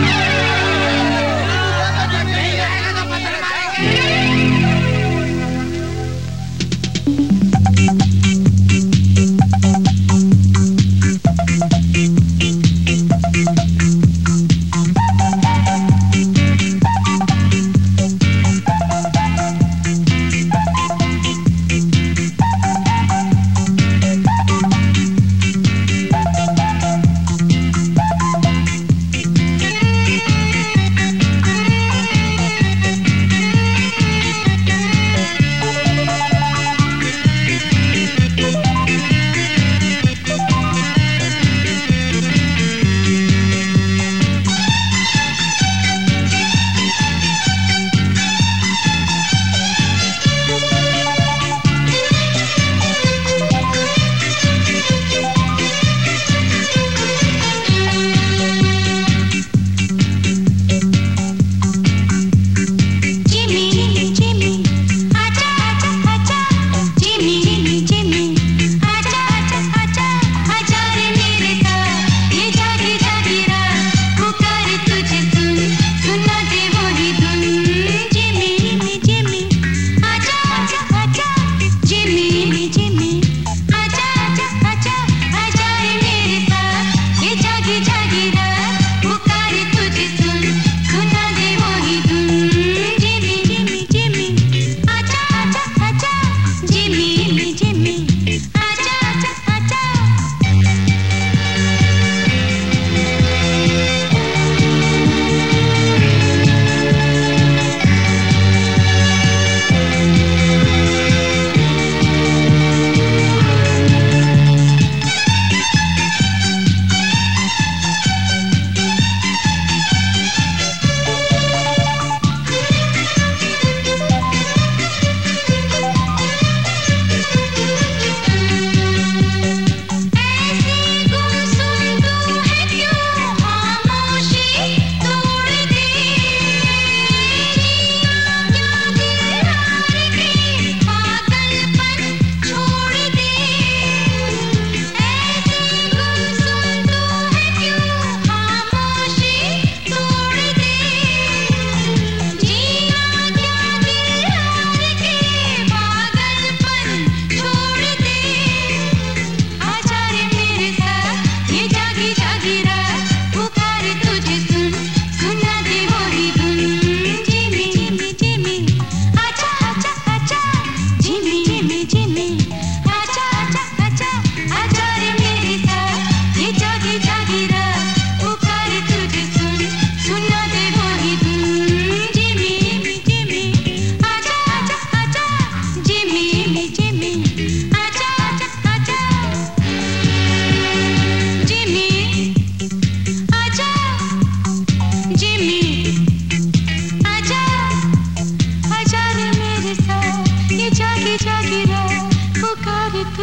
Yeah.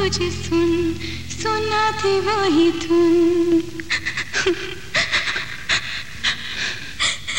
तुझे सुन सुना थी वही धुन।